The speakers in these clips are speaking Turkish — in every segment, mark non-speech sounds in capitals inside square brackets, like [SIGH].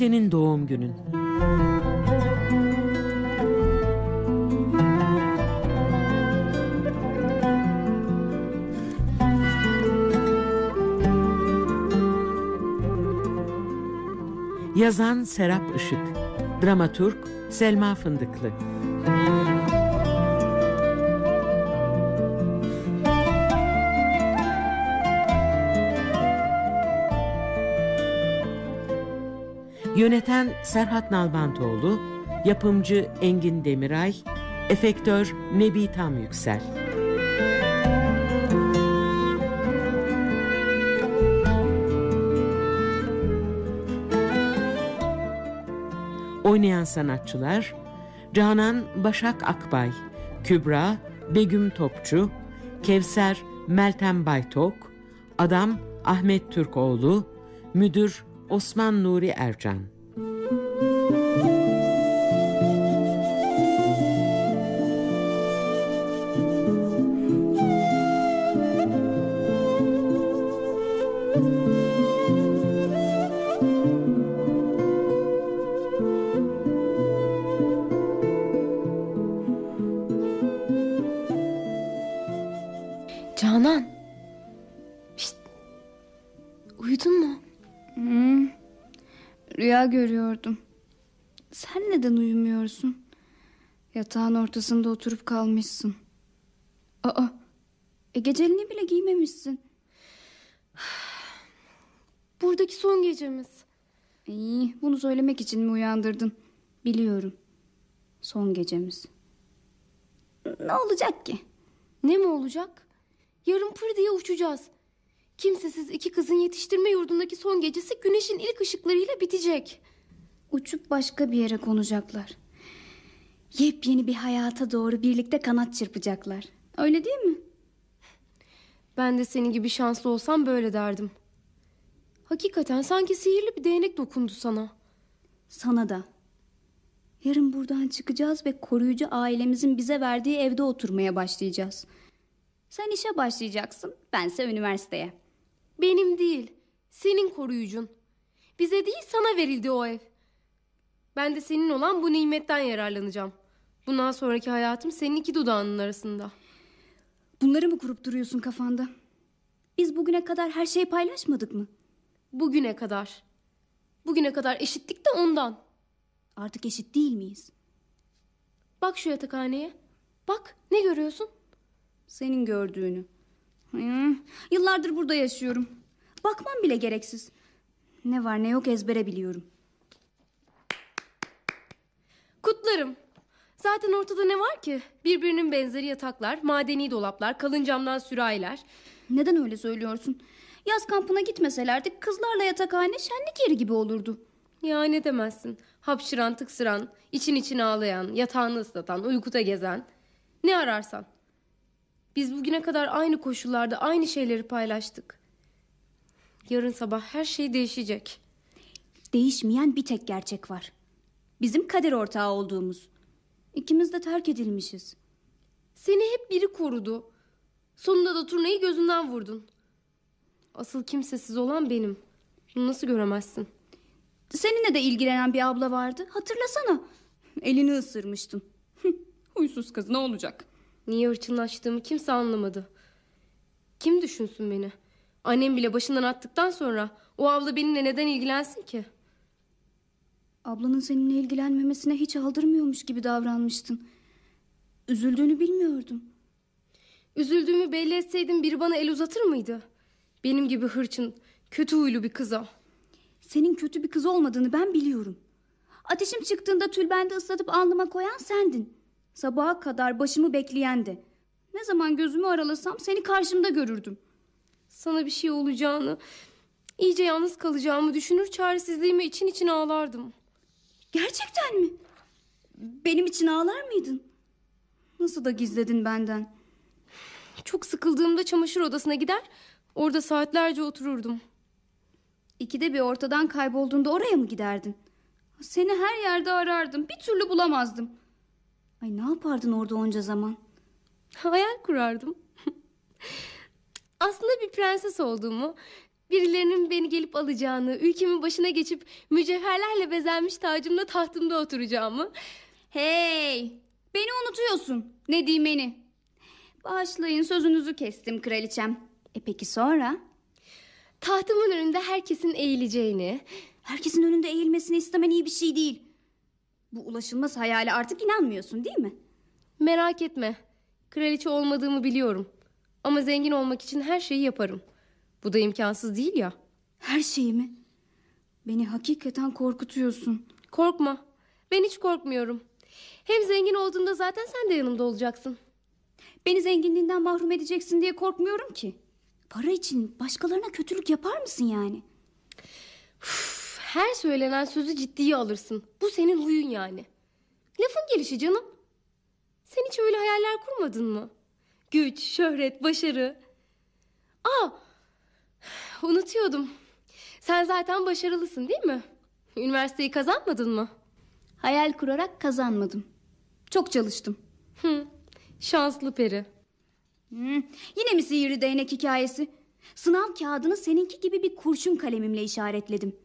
Senin doğum günün. Yazan Serap Işık Dramaturg Selma Fındıklı Yöneten Serhat Nalbantoğlu Yapımcı Engin Demiray Efektör Nebi Tam Yüksel. Oynayan sanatçılar Canan Başak Akbay, Kübra Begüm Topçu, Kevser Meltem Baytok, Adam Ahmet Türkoğlu, Müdür Osman Nuri Ercan. Canan. Şşt. Uyudun mu? Hmm. Rüya görüyordum. Sen neden uyumuyorsun? Yatağın ortasında oturup kalmışsın. Aa, e geceliğini bile giymemişsin. [SIGHS] Buradaki son gecemiz. İyi, bunu söylemek için mi uyandırdın? Biliyorum. Son gecemiz. Ne olacak ki? Ne mi olacak? Yarın pır diye uçacağız. Kimsesiz iki kızın yetiştirme yurdundaki son gecesi güneşin ilk ışıklarıyla bitecek. Uçup başka bir yere konacaklar. Yepyeni bir hayata doğru birlikte kanat çırpacaklar. Öyle değil mi? Ben de senin gibi şanslı olsam böyle derdim. Hakikaten sanki sihirli bir değnek dokundu sana. Sana da. Yarın buradan çıkacağız ve koruyucu ailemizin bize verdiği evde oturmaya başlayacağız. Sen işe başlayacaksın, bense üniversiteye. Benim değil, senin koruyucun. Bize değil sana verildi o ev. Ben de senin olan bu nimetten yararlanacağım. Bundan sonraki hayatım senin iki dudağının arasında. Bunları mı kurup duruyorsun kafanda? Biz bugüne kadar her şeyi paylaşmadık mı? Bugüne kadar. Bugüne kadar eşittik de ondan. Artık eşit değil miyiz? Bak şu yatakhaneye. Bak ne görüyorsun? Senin gördüğünü. Hı, yıllardır burada yaşıyorum. Bakmam bile gereksiz. Ne var ne yok ezbere biliyorum. Kutlarım. Zaten ortada ne var ki? Birbirinin benzeri yataklar, madeni dolaplar, kalın camdan sürahiler. Neden öyle söylüyorsun? Yaz kampına gitmeselerdi kızlarla yatakhane şenlik yeri gibi olurdu. Ya ne demezsin. Hapşıran, tıksıran, için için ağlayan, yatağını ıslatan, uykuda gezen. Ne ararsan. Biz bugüne kadar aynı koşullarda aynı şeyleri paylaştık. Yarın sabah her şey değişecek. Değişmeyen bir tek gerçek var. Bizim kader ortağı olduğumuz. İkimiz de terk edilmişiz. Seni hep biri korudu. Sonunda da turnayı gözünden vurdun. Asıl kimsesiz olan benim. Bunu nasıl göremezsin? Seninle de ilgilenen bir abla vardı. Hatırlasana. Elini ısırmıştın. [LAUGHS] Huysuz kız ne olacak? Niye hırçınlaştığımı kimse anlamadı. Kim düşünsün beni? Annem bile başından attıktan sonra o abla benimle neden ilgilensin ki? Ablanın seninle ilgilenmemesine hiç aldırmıyormuş gibi davranmıştın. Üzüldüğünü bilmiyordum. Üzüldüğümü belli etseydim biri bana el uzatır mıydı? Benim gibi hırçın, kötü huylu bir kıza. Senin kötü bir kız olmadığını ben biliyorum. Ateşim çıktığında tülbende ıslatıp alnıma koyan sendin. Sabaha kadar başımı bekleyendi. Ne zaman gözümü aralasam seni karşımda görürdüm. Sana bir şey olacağını, iyice yalnız kalacağımı düşünür çaresizliğime için için ağlardım. Gerçekten mi? Benim için ağlar mıydın? Nasıl da gizledin benden? Çok sıkıldığımda çamaşır odasına gider, orada saatlerce otururdum. İkide bir ortadan kaybolduğunda oraya mı giderdin? Seni her yerde arardım. Bir türlü bulamazdım. Ay ne yapardın orada onca zaman? Hayal kurardım. [LAUGHS] Aslında bir prenses olduğumu, Birilerinin beni gelip alacağını, ülkemin başına geçip mücevherlerle bezenmiş tacımla tahtımda oturacağımı. Hey! Beni unutuyorsun. Ne Nedimeni. Bağışlayın sözünüzü kestim kraliçem. E peki sonra? Tahtımın önünde herkesin eğileceğini. Herkesin önünde eğilmesini istemen iyi bir şey değil. Bu ulaşılmaz hayale artık inanmıyorsun değil mi? Merak etme. Kraliçe olmadığımı biliyorum. Ama zengin olmak için her şeyi yaparım. Bu da imkansız değil ya. Her şeyi mi? Beni hakikaten korkutuyorsun. Korkma. Ben hiç korkmuyorum. Hem zengin olduğunda zaten sen de yanımda olacaksın. Beni zenginliğinden mahrum edeceksin diye korkmuyorum ki. Para için başkalarına kötülük yapar mısın yani? Üf, Her söylenen sözü ciddiye alırsın. Bu senin huyun yani. Lafın gelişi canım. Sen hiç öyle hayaller kurmadın mı? Güç, şöhret, başarı. Aa, unutuyordum. Sen zaten başarılısın değil mi? Üniversiteyi kazanmadın mı? Hayal kurarak kazanmadım. Çok çalıştım. Hı, şanslı peri. Hmm, yine mi sihirli değnek hikayesi? Sınav kağıdını seninki gibi bir kurşun kalemimle işaretledim.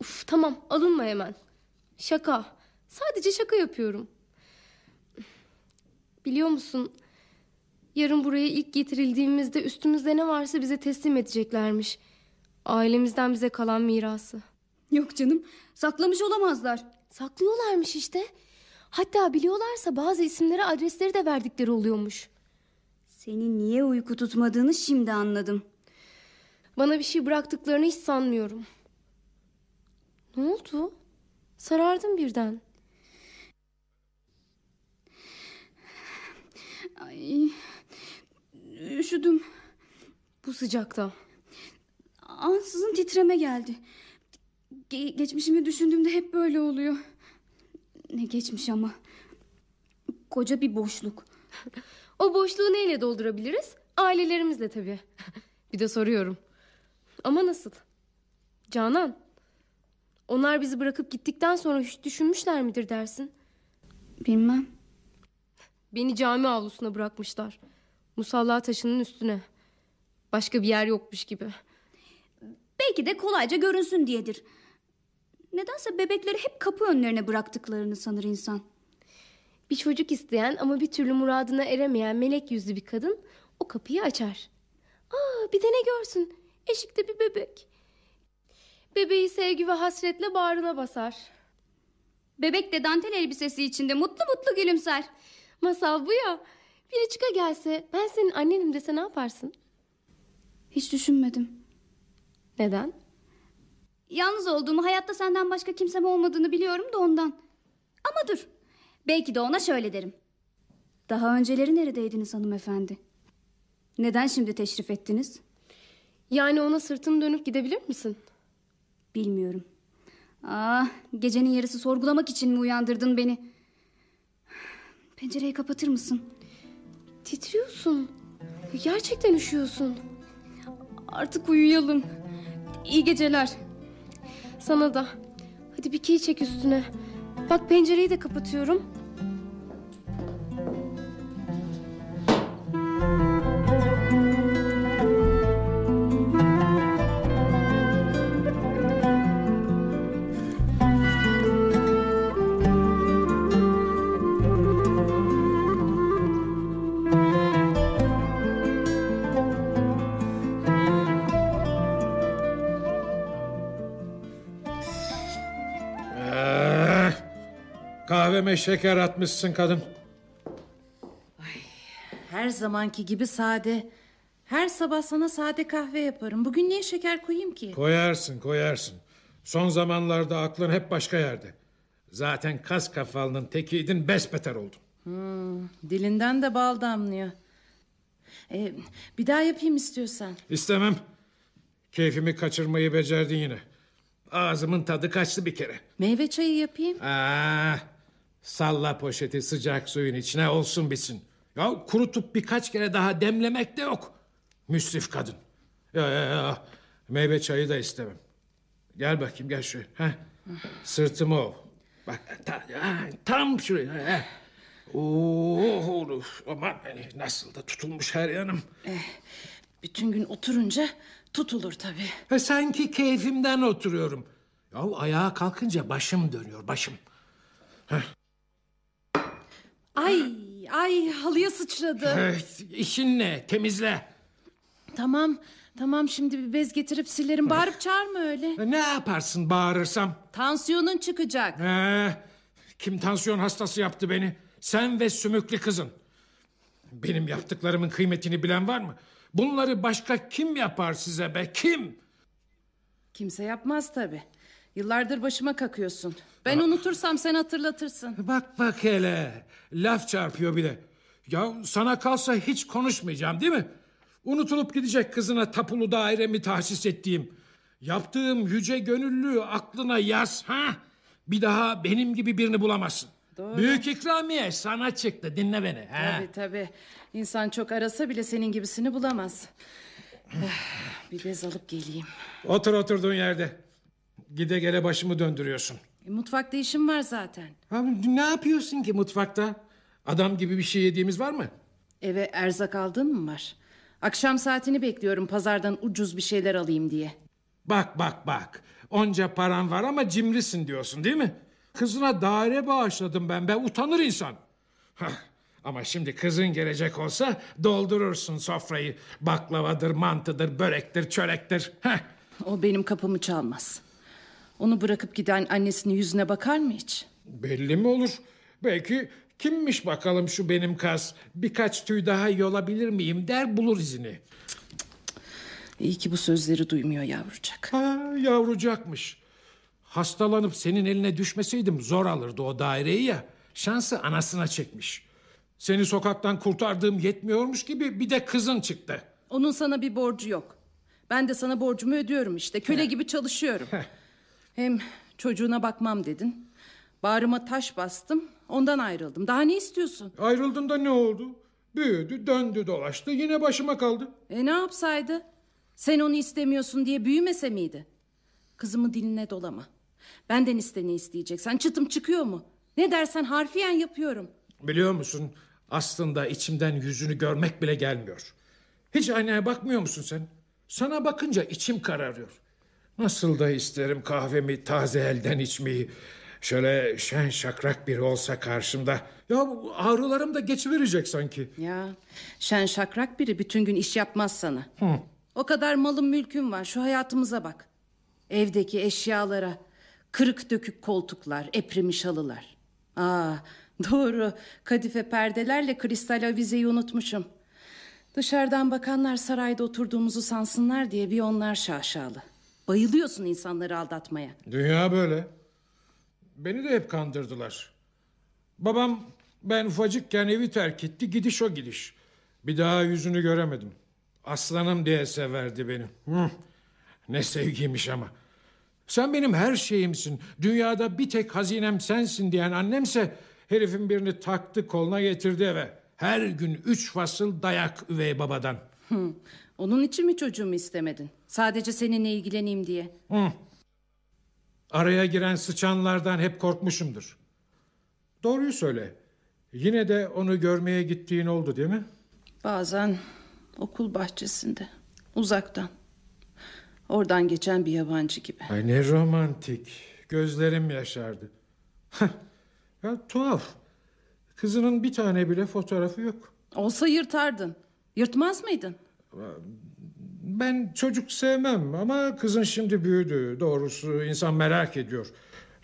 Uf, tamam alınma hemen. Şaka. Sadece şaka yapıyorum. Biliyor musun? Yarın buraya ilk getirildiğimizde üstümüzde ne varsa bize teslim edeceklermiş. Ailemizden bize kalan mirası. Yok canım saklamış olamazlar. Saklıyorlarmış işte. Hatta biliyorlarsa bazı isimlere adresleri de verdikleri oluyormuş. Senin niye uyku tutmadığını şimdi anladım. Bana bir şey bıraktıklarını hiç sanmıyorum. Ne oldu? Sarardım birden. Ay, üşüdüm. Bu sıcakta. Ansızın titreme geldi. Ge- geçmişimi düşündüğümde hep böyle oluyor. Ne geçmiş ama. Koca bir boşluk. O boşluğu neyle doldurabiliriz? Ailelerimizle tabii. bir de soruyorum. Ama nasıl? Canan. Onlar bizi bırakıp gittikten sonra hiç düşünmüşler midir dersin? Bilmem. Beni cami avlusuna bırakmışlar. Musalla taşının üstüne. Başka bir yer yokmuş gibi. Belki de kolayca görünsün diyedir. Nedense bebekleri hep kapı önlerine bıraktıklarını sanır insan. Bir çocuk isteyen ama bir türlü muradına eremeyen melek yüzlü bir kadın o kapıyı açar. Aa, bir de ne görsün? Eşikte bir bebek. Bebeği sevgi ve hasretle bağrına basar. Bebek de dantel elbisesi içinde mutlu mutlu gülümser. Masal bu ya. Biri çıka gelse ben senin annenim dese ne yaparsın? Hiç düşünmedim. Neden? Yalnız olduğumu hayatta senden başka kimsem olmadığını biliyorum da ondan. Ama dur. Belki de ona şöyle derim. Daha önceleri neredeydiniz hanımefendi? Neden şimdi teşrif ettiniz? Yani ona sırtını dönüp gidebilir misin? Bilmiyorum. Ah, gecenin yarısı sorgulamak için mi uyandırdın beni? Pencereyi kapatır mısın? Titriyorsun. Gerçekten üşüyorsun. Artık uyuyalım. İyi geceler. Sana da. Hadi bir key çek üstüne. Bak pencereyi de kapatıyorum. Kahveme şeker atmışsın kadın. Her zamanki gibi sade. Her sabah sana sade kahve yaparım. Bugün niye şeker koyayım ki? Koyarsın koyarsın. Son zamanlarda aklın hep başka yerde. Zaten kas kafalının tekiydin besbeter oldun. Dilinden de bal damlıyor. Ee, bir daha yapayım istiyorsan. İstemem. Keyfimi kaçırmayı becerdin yine. Ağzımın tadı kaçtı bir kere. Meyve çayı yapayım. Aa, salla poşeti sıcak suyun içine olsun bitsin. Ya kurutup birkaç kere daha demlemek de yok. Müsrif kadın. Ya, ya, ya. Meyve çayı da istemem. Gel bakayım gel şuraya. Heh. Sırtımı ov. Bak ta- ya, tam şuraya. Heh. Oo, aman nasıl da tutulmuş her yanım. Bütün gün oturunca Tutulur tabii. E, sanki keyfimden oturuyorum. Ya ayağa kalkınca başım dönüyor başım. Ay ay halıya sıçradı. Evet, işin ne? Temizle. Tamam tamam şimdi bir bez getirip silerim. Bağırıp çağırma öyle. E, Ne yaparsın bağırırsam? Tansiyonun çıkacak. Ee, kim tansiyon hastası yaptı beni? Sen ve sümüklü kızın. Benim yaptıklarımın kıymetini bilen var mı? Bunları başka kim yapar size be? Kim? Kimse yapmaz tabii. Yıllardır başıma kakıyorsun. Ben unutursam sen hatırlatırsın. Bak bak hele. Laf çarpıyor bir de. Ya sana kalsa hiç konuşmayacağım değil mi? Unutulup gidecek kızına tapulu dairemi tahsis ettiğim. Yaptığım yüce gönüllü aklına yaz ha? Bir daha benim gibi birini bulamazsın. Büyük ikramiye sana çıktı dinle beni. Ha? Tabii tabii. İnsan çok arasa bile senin gibisini bulamaz. [SIGHS] Bir bez alıp geleyim. Otur oturduğun yerde. Gide gele başımı döndürüyorsun. E, mutfakta işim var zaten. Abi ne yapıyorsun ki mutfakta? Adam gibi bir şey yediğimiz var mı? Eve erzak aldın mı var? Akşam saatini bekliyorum pazardan ucuz bir şeyler alayım diye. Bak bak bak. Onca paran var ama cimrisin diyorsun değil mi? Kızına daire bağışladım ben be utanır insan. Hah, Ama şimdi kızın gelecek olsa doldurursun sofrayı. Baklavadır, mantıdır, börektir, çörektir. Heh. O benim kapımı çalmaz. Onu bırakıp giden annesinin yüzüne bakar mı hiç? Belli mi olur? Belki kimmiş bakalım şu benim kaz. Birkaç tüy daha yolabilir miyim der bulur izini. İyi ki bu sözleri duymuyor yavrucak. Ha, yavrucakmış. Hastalanıp senin eline düşmeseydim zor alırdı o daireyi ya. Şansı anasına çekmiş. Seni sokaktan kurtardığım yetmiyormuş gibi bir de kızın çıktı. Onun sana bir borcu yok. Ben de sana borcumu ödüyorum işte. Köle gibi çalışıyorum. Hem çocuğuna bakmam dedin. Bağrıma taş bastım. Ondan ayrıldım. Daha ne istiyorsun? Ayrıldın da ne oldu? Büyüdü, döndü, dolaştı. Yine başıma kaldı. E ne yapsaydı? Sen onu istemiyorsun diye büyümese miydi? Kızımı diline dolama. Benden iste ne isteyeceksen. Çıtım çıkıyor mu? Ne dersen harfiyen yapıyorum. Biliyor musun? Aslında içimden yüzünü görmek bile gelmiyor. Hiç aynaya bakmıyor musun sen? Sana bakınca içim kararıyor. Nasıl da isterim kahvemi taze elden içmeyi. Şöyle şen şakrak biri olsa karşımda. Ya ağrılarım da geçiverecek sanki. Ya şen şakrak biri bütün gün iş yapmaz sana. O kadar malın mülkün var. Şu hayatımıza bak. Evdeki eşyalara kırık dökük koltuklar, eprimiş halılar. Aa, doğru. Kadife perdelerle kristal avizeyi unutmuşum. Dışarıdan bakanlar sarayda oturduğumuzu sansınlar diye bir onlar şaşalı. Bayılıyorsun insanları aldatmaya. Dünya böyle. Beni de hep kandırdılar. Babam ben ufacıkken evi terk etti gidiş o gidiş. Bir daha yüzünü göremedim. Aslanım diye severdi beni. Hı. Ne sevgiymiş ama. Sen benim her şeyimsin. Dünyada bir tek hazinem sensin diyen annemse herifin birini taktı koluna getirdi eve. Her gün üç fasıl dayak üvey babadan. Hı. Onun için mi çocuğumu istemedin? Sadece seninle ilgileneyim diye. Araya giren sıçanlardan hep korkmuşumdur. Doğruyu söyle. Yine de onu görmeye gittiğin oldu değil mi? Bazen okul bahçesinde, uzaktan. Oradan geçen bir yabancı gibi. Ay ne romantik. Gözlerim yaşardı. ya tuhaf. Kızının bir tane bile fotoğrafı yok. Olsa yırtardın. Yırtmaz mıydın? Ben çocuk sevmem ama kızın şimdi büyüdü. Doğrusu insan merak ediyor.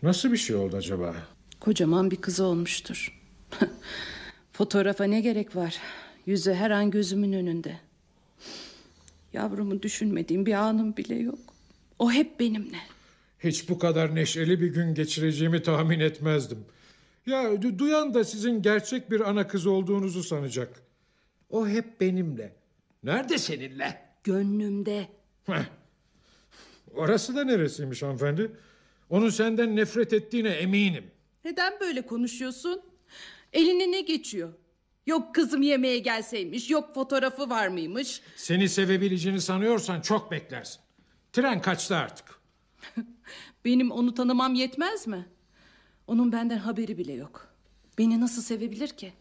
Nasıl bir şey oldu acaba? Kocaman bir kızı olmuştur. [LAUGHS] Fotoğrafa ne gerek var? Yüzü her an gözümün önünde. Yavrumu düşünmediğim bir anım bile yok. O hep benimle. Hiç bu kadar neşeli bir gün geçireceğimi tahmin etmezdim. Ya du- duyan da sizin gerçek bir ana kız olduğunuzu sanacak. O hep benimle. Nerede seninle? Gönlümde. Heh. Orası da neresiymiş hanımefendi? Onun senden nefret ettiğine eminim. Neden böyle konuşuyorsun? Eline ne geçiyor? Yok kızım yemeğe gelseymiş, yok fotoğrafı var mıymış? Seni sevebileceğini sanıyorsan çok beklersin. Tren kaçtı artık. [LAUGHS] Benim onu tanımam yetmez mi? Onun benden haberi bile yok. Beni nasıl sevebilir ki?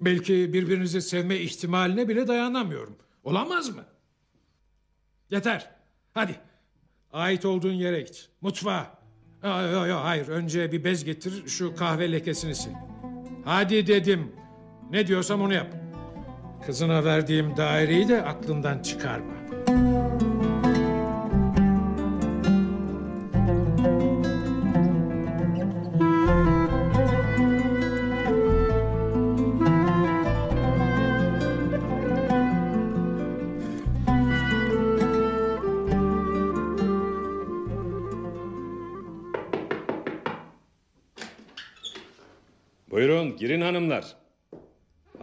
Belki birbirinizi sevme ihtimaline bile dayanamıyorum. Olamaz mı? Yeter. Hadi. Ait olduğun yere git. Mutfağa. Yok yok yo, hayır. Önce bir bez getir. Şu kahve lekesini sil. Hadi dedim. Ne diyorsam onu yap. Kızına verdiğim daireyi de aklından çıkarma.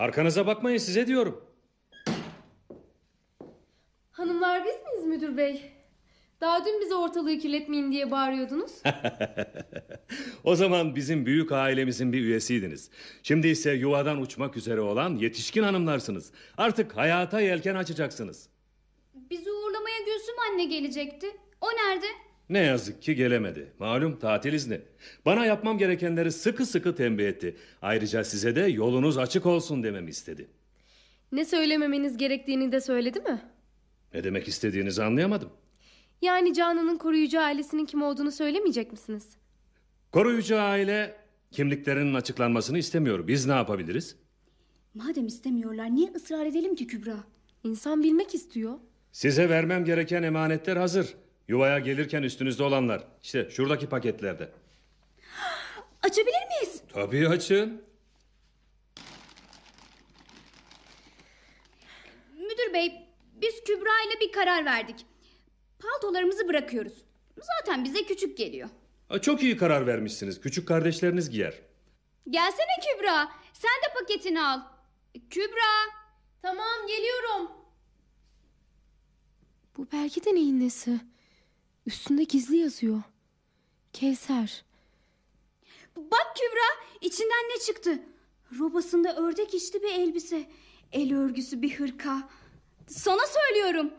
Arkanıza bakmayın size diyorum. Hanımlar biz miyiz müdür bey? Daha dün bize ortalığı kirletmeyin diye bağırıyordunuz. [LAUGHS] O zaman bizim büyük ailemizin bir üyesiydiniz. Şimdi ise yuvadan uçmak üzere olan yetişkin hanımlarsınız. Artık hayata yelken açacaksınız. Bizi uğurlamaya Gülsüm anne gelecekti. O nerede? Ne yazık ki gelemedi. Malum tatil izni. Bana yapmam gerekenleri sıkı sıkı tembih etti. Ayrıca size de yolunuz açık olsun dememi istedi. ne söylememeniz gerektiğini de söyledi mi? Ne demek istediğinizi anlayamadım. Yani Canan'ın koruyucu ailesinin kim olduğunu söylemeyecek misiniz? Koruyucu aile kimliklerinin açıklanmasını istemiyor. Biz ne yapabiliriz? Madem istemiyorlar niye ısrar edelim ki Kübra? İnsan bilmek istiyor. Size vermem gereken emanetler hazır. Yuvaya gelirken üstünüzde olanlar. İşte şuradaki paketlerde. Açabilir miyiz? Tabii açın. Müdür bey biz Kübra ile bir karar verdik. Paltolarımızı bırakıyoruz. Zaten bize küçük geliyor. Ha, Çok iyi karar vermişsiniz. Küçük kardeşleriniz giyer. Gelsene Kübra. Sen de paketini al. Kübra. Tamam geliyorum. Bu belki de neyin nesi? Üstünde gizli yazıyor. Kevser. Bak Kübra içinden ne çıktı? Robasında ördek içli bir elbise. El örgüsü bir hırka. Sana söylüyorum.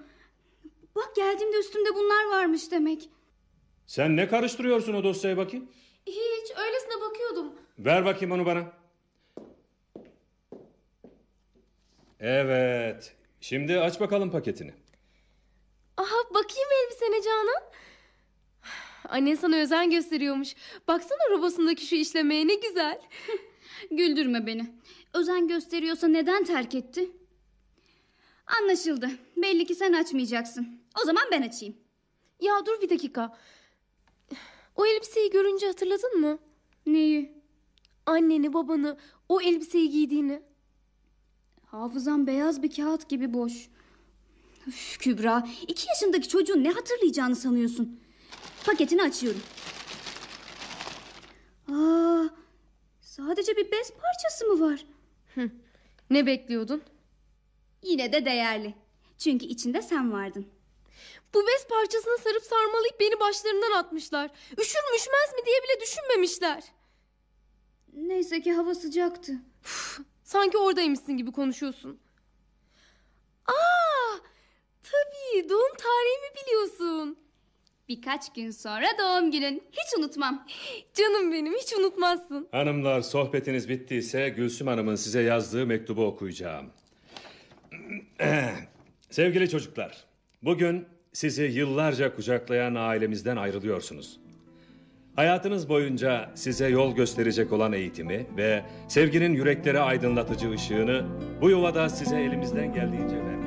Bak geldiğimde üstümde bunlar varmış demek. Sen ne karıştırıyorsun o dosyaya bakayım? Hiç öylesine bakıyordum. Ver bakayım onu bana. Evet. Şimdi aç bakalım paketini. Aha bakayım elbisene Canan. Annen sana özen gösteriyormuş. Baksana robosundaki şu işlemeye ne güzel. [LAUGHS] Güldürme beni. Özen gösteriyorsa neden terk etti? Anlaşıldı. Belli ki sen açmayacaksın. O zaman ben açayım. Ya dur bir dakika. O elbiseyi görünce hatırladın mı? Neyi? Anneni babanı o elbiseyi giydiğini. Hafızam beyaz bir kağıt gibi boş. Üf, Kübra, iki yaşındaki çocuğun ne hatırlayacağını sanıyorsun? Paketini açıyorum. Aa, sadece bir bez parçası mı var? Ne bekliyordun? Yine de değerli. Çünkü içinde sen vardın. Bu bez parçasını sarıp sarmalayıp beni başlarından atmışlar. Üşür mü üşümez mi diye bile düşünmemişler. Neyse ki hava sıcaktı. Sanki oradaymışsın gibi konuşuyorsun. Aa, tabii doğum tarihimi biliyorsun. Birkaç gün sonra doğum günün. Hiç unutmam. [GASPS] Canım benim hiç unutmazsın. Hanımlar sohbetiniz bittiyse Gülsüm Hanım'ın size yazdığı mektubu okuyacağım. [CLEARS THROAT] Sevgili çocuklar, bugün sizi yıllarca kucaklayan ailemizden ayrılıyorsunuz. Hayatınız boyunca size yol gösterecek olan eğitimi ve sevginin yürekleri aydınlatıcı ışığını bu yuvada size elimizden geldiğince vermeyeceğiz.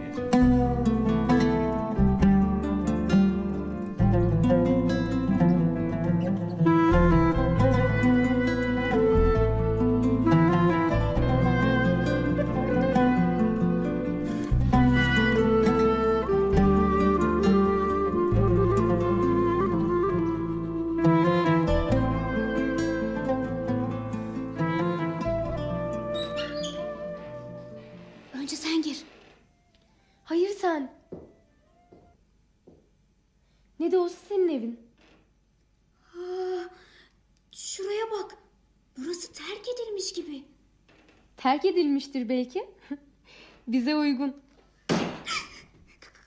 terk edilmiştir belki. [LAUGHS] Bize uygun.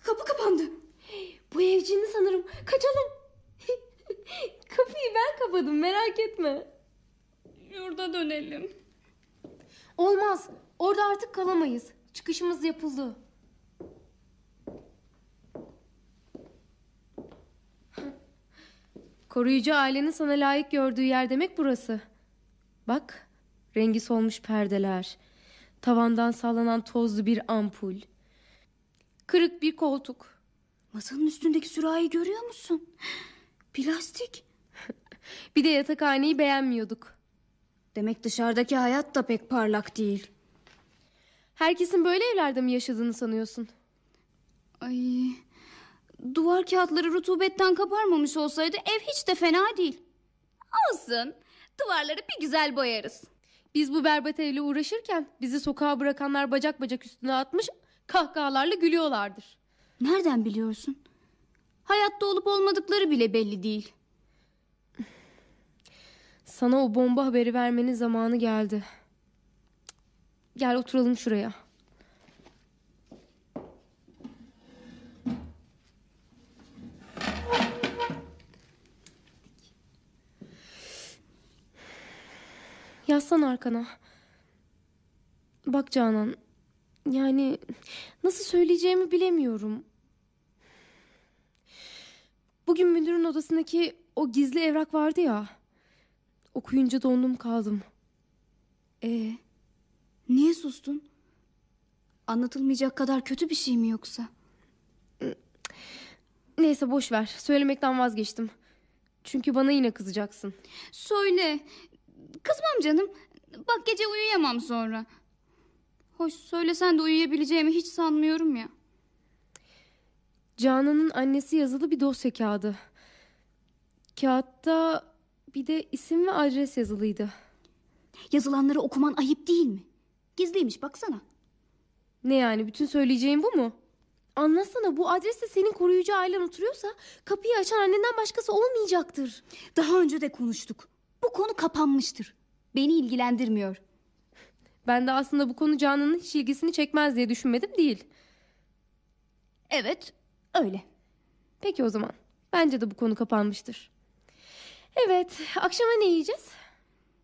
Kapı kapandı. Bu evcini sanırım. Kaçalım. [LAUGHS] Kapıyı ben kapadım merak etme. Yurda dönelim. Olmaz. Orada artık kalamayız. Çıkışımız yapıldı. Koruyucu ailenin sana layık gördüğü yer demek burası. Bak rengi solmuş perdeler, tavandan sallanan tozlu bir ampul, kırık bir koltuk. Masanın üstündeki sürahi görüyor musun? Plastik. [LAUGHS] Bir de yatakhaneyi beğenmiyorduk. Demek dışarıdaki hayat da pek parlak değil. Herkesin böyle evlerde mi yaşadığını sanıyorsun? Ay. Duvar kağıtları rutubetten kabarmamış olsaydı ev hiç de fena değil. Olsun. Duvarları bir güzel boyarız. Biz bu berbat evle uğraşırken bizi sokağa bırakanlar bacak bacak üstüne atmış kahkahalarla gülüyorlardır. Nereden biliyorsun? Hayatta olup olmadıkları bile belli değil. Sana o bomba haberi vermenin zamanı geldi. Gel oturalım şuraya. Yaslan arkana. Bak Canan. Yani nasıl söyleyeceğimi bilemiyorum. Bugün müdürün odasındaki o gizli evrak vardı ya. Okuyunca dondum kaldım. Ee, niye sustun? Anlatılmayacak kadar kötü bir şey mi yoksa? Neyse boş ver. Söylemekten vazgeçtim. Çünkü bana yine kızacaksın. Söyle. Kızmam canım. Bak gece uyuyamam sonra. Hoş söylesen de uyuyabileceğimi hiç sanmıyorum ya. Canan'ın annesi yazılı bir dosya kağıdı. Kağıtta bir de isim ve adres yazılıydı. Yazılanları okuman ayıp değil mi? Gizliymiş baksana. Ne yani bütün söyleyeceğim bu mu? Anlasana bu adreste senin koruyucu ailen oturuyorsa kapıyı açan annenden başkası olmayacaktır. Daha önce de konuştuk. Bu konu kapanmıştır. Beni ilgilendirmiyor. Ben de aslında bu konu Canan'ın hiç ilgisini çekmez diye düşünmedim değil. Evet, öyle. Peki o zaman. Bence de bu konu kapanmıştır. Evet, akşama ne yiyeceğiz?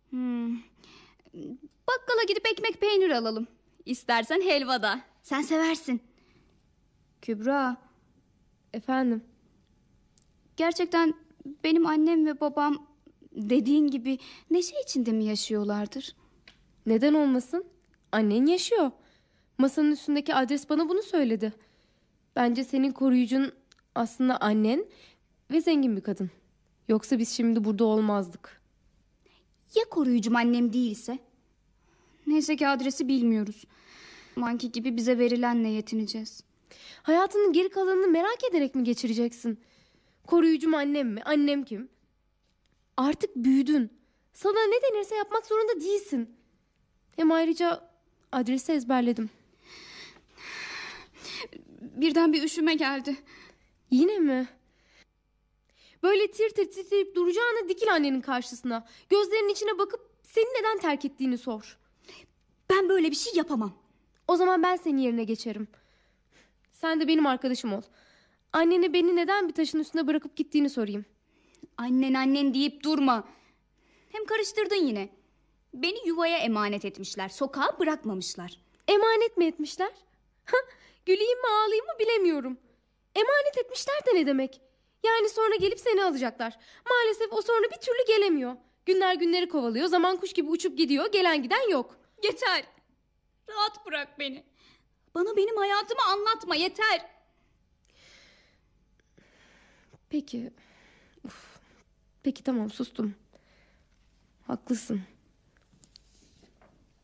Hmm. Bakkala gidip ekmek peynir alalım. İstersen helva da. Sen seversin. Kübra, Efendim, gerçekten benim annem ve babam dediğin gibi neşe içinde mi yaşıyorlardır? neden olmasın? Annen yaşıyor. Masanın üstündeki adres bana bunu söyledi. Bence senin koruyucun aslında annen ve zengin bir kadın. Yoksa biz şimdi burada olmazdık. Ya koruyucum annem değilse? Neyse ki adresi bilmiyoruz. Manki gibi bize verilenle yetineceğiz. Hayatının geri kalanını merak ederek mi geçireceksin? Koruyucum annem mi? Annem kim? Artık büyüdün. Sana ne denirse yapmak zorunda değilsin. Hem ayrıca adresi ezberledim. Birden bir üşüme geldi. Yine mi? Böyle tir tir titreyip duracağına dikil annenin karşısına. Gözlerinin içine bakıp seni neden terk ettiğini sor. Ben böyle bir şey yapamam. O zaman ben senin yerine geçerim. Sen de benim arkadaşım ol. Annene beni neden bir taşın üstüne bırakıp gittiğini sorayım. Annen annen deyip durma. Hem karıştırdın yine. Beni yuvaya emanet etmişler. Sokağa bırakmamışlar. Emanet mi etmişler? Hah, Güleyim mi ağlayayım mı bilemiyorum. Emanet etmişler de ne demek? Yani sonra gelip seni alacaklar. Maalesef o sonra bir türlü gelemiyor. Günler günleri kovalıyor. Zaman kuş gibi uçup gidiyor. Gelen giden yok. Yeter. Rahat bırak beni. Bana benim hayatımı anlatma yeter. Peki. Uf. Peki tamam sustum. Haklısın.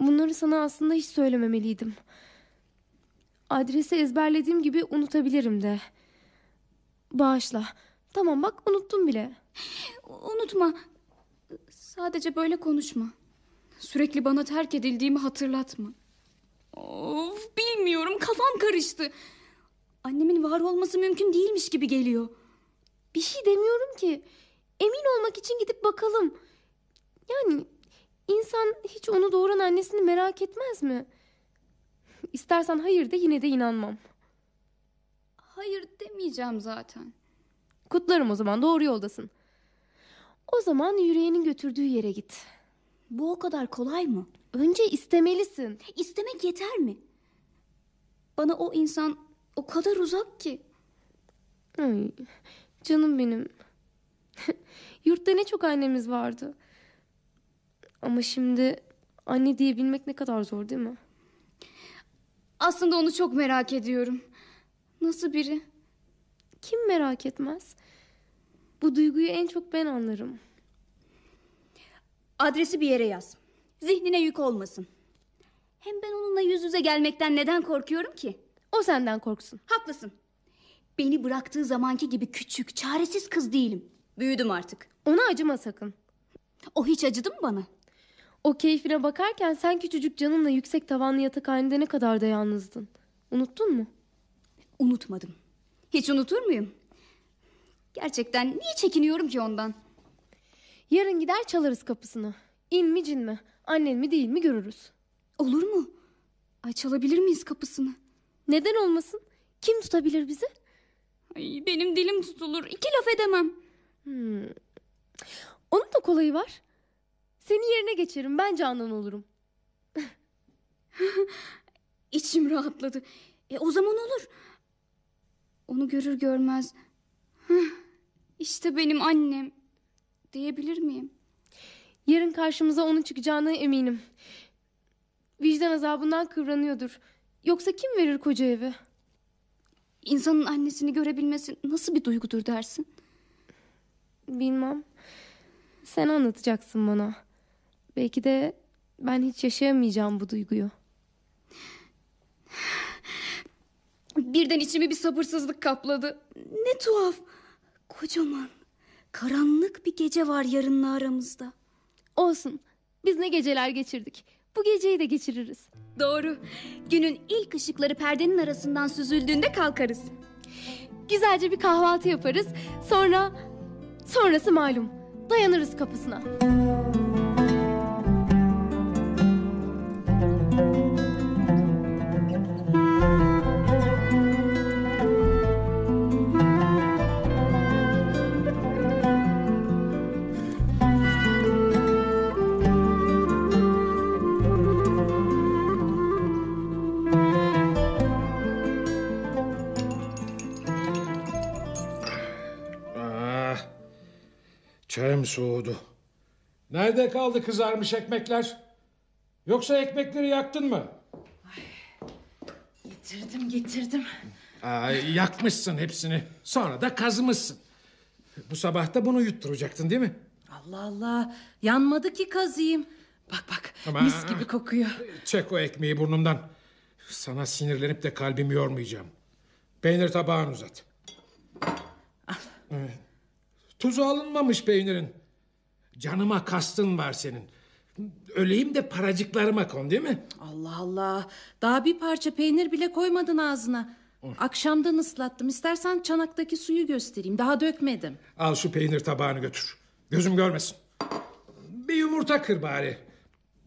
Bunları sana aslında hiç söylememeliydim. Adresi ezberlediğim gibi unutabilirim de. Bağışla. Tamam bak unuttum bile. Unutma. Sadece böyle konuşma. Sürekli bana terk edildiğimi hatırlatma. Of bilmiyorum kafam karıştı. Annemin var olması mümkün değilmiş gibi geliyor. Bir şey demiyorum ki. Emin olmak için gidip bakalım. Yani insan hiç onu doğuran annesini merak etmez mi? İstersen hayır de yine de inanmam. Hayır demeyeceğim zaten. Kutlarım o zaman doğru yoldasın. O zaman yüreğinin götürdüğü yere git. Bu o kadar kolay mı? Önce istemelisin. İstemek yeter mi? Bana o insan o kadar uzak ki. Ay, canım benim. [LAUGHS] Yurtta ne çok annemiz vardı. Ama şimdi anne diyebilmek ne kadar zor değil mi? Aslında onu çok merak ediyorum. Nasıl biri? Kim merak etmez? Bu duyguyu en çok ben anlarım. Adresi bir yere yaz. Zihnine yük olmasın. Hem ben onunla yüz yüze gelmekten neden korkuyorum ki? O senden korksun. Haklısın. Beni bıraktığı zamanki gibi küçük, çaresiz kız değilim. Büyüdüm artık. Ona acıma sakın. O hiç acıdı mı bana? O keyfine bakarken sen küçücük canınla yüksek tavanlı yatakhanede ne kadar da yalnızdın. Unuttun mu? Unutmadım. Hiç unutur muyum? Gerçekten niye çekiniyorum ki ondan? Yarın gider çalarız kapısını. İn mi cin mi? Annen mi değil mi görürüz. Olur mu? Ay çalabilir miyiz kapısını? Neden olmasın? Kim tutabilir bizi? Ay benim dilim tutulur. İki laf edemem. Hmm. Onun da kolayı var. Seni yerine geçerim. Ben Canan olurum. [LAUGHS] İçim rahatladı. E o zaman olur. Onu görür görmez. "Hıh, İşte benim annem. Diyebilir miyim? Yarın karşımıza onun çıkacağına eminim. Vicdan azabından kıvranıyordur. Yoksa kim verir koca evi? İnsanın annesini görebilmesi nasıl bir duygudur dersin? Bilmem. Sen anlatacaksın bana. Belki de ben hiç yaşayamayacağım bu duyguyu. Birden içimi bir sabırsızlık kapladı. Ne tuhaf. Kocaman, karanlık bir gece var yarınla aramızda. Olsun. Biz ne geceler geçirdik. Bu geceyi de geçiririz. Doğru. Günün ilk ışıkları perdenin arasından süzüldüğünde kalkarız. Güzelce bir kahvaltı yaparız. Sonra... Sonrası malum. Dayanırız kapısına. Soğudu. Nerede kaldı kızarmış ekmekler? Yoksa ekmekleri yaktın mı? Getirdim getirdim. Aa, yakmışsın hepsini. Sonra da kazmışsın. Bu sabah da bunu yutturacaktın değil mi? Allah Allah. Yanmadı ki kazıyım. Bak bak Ama- mis gibi kokuyor. Çek o ekmeği burnumdan. Sana sinirlenip de kalbimi yormayacağım. Peynir tabağını uzat. Evet. Tuzu alınmamış peynirin. Canıma kastın var senin. Öleyim de paracıklarıma kon değil mi? Allah Allah. Daha bir parça peynir bile koymadın ağzına. Akşamdan ıslattım. İstersen çanaktaki suyu göstereyim. Daha dökmedim. Al şu peynir tabağını götür. Gözüm görmesin. Bir yumurta kır bari.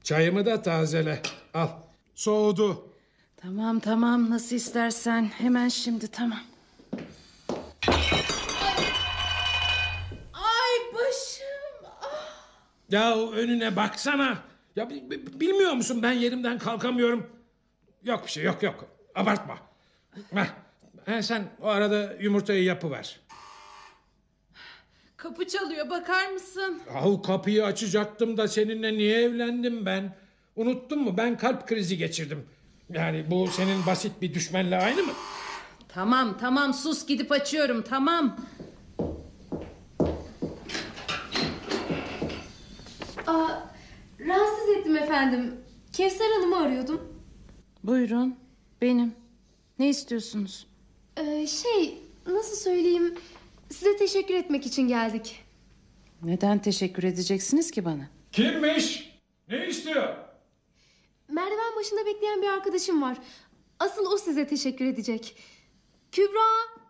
Çayımı da tazele. Al. Soğudu. Tamam tamam nasıl istersen. Hemen şimdi tamam. Ya önüne baksana. Ya bi- bi- bilmiyor musun ben yerimden kalkamıyorum. Yok bir şey yok yok. Abartma. Heh. He, sen o arada yumurtayı yapıver. Kapı çalıyor bakar mısın? Yahu kapıyı açacaktım da seninle niye evlendim ben? Unuttun mu ben kalp krizi geçirdim. Yani bu senin basit bir düşmenle aynı mı? Tamam tamam sus gidip açıyorum tamam. Aa, rahatsız ettim efendim. Kevser Hanım'ı arıyordum. Buyurun benim. Ne istiyorsunuz? Ee, şey, nasıl söyleyeyim? Size teşekkür etmek için geldik. Neden teşekkür edeceksiniz ki bana? Kimmiş? Ne istiyor? Merdiven başında bekleyen bir arkadaşım var. Asıl o size teşekkür edecek. Kübra!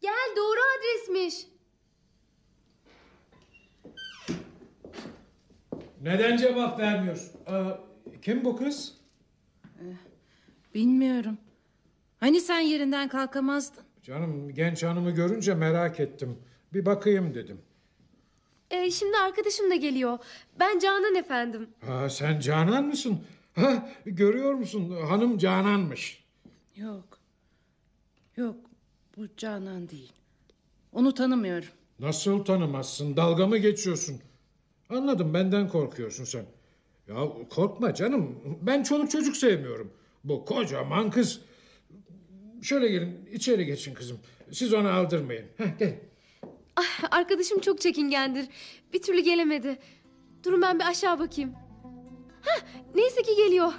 Gel doğru adresmiş. Neden cevap vermiyorsun? Aa, kim bu kız? Bilmiyorum. Hani sen yerinden kalkamazdın? Canım genç hanımı görünce merak ettim. Bir bakayım dedim. Ee, şimdi arkadaşım da geliyor. Ben Canan efendim. Ha, sen Canan mısın? Ha, görüyor musun? Hanım Canan'mış. Yok. Yok bu Canan değil. Onu tanımıyorum. Nasıl tanımazsın? Dalga mı geçiyorsun? Anladım benden korkuyorsun sen. Ya korkma canım. Ben çoluk çocuk sevmiyorum. Bu kocaman kız. Şöyle gelin içeri geçin kızım. Siz onu aldırmayın. Heh, gel. Arkadaşım çok çekingendir. Bir türlü gelemedi. Durun ben bir aşağı bakayım. Hah, neyse ki geliyor.